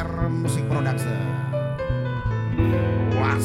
R Music Production. Wah.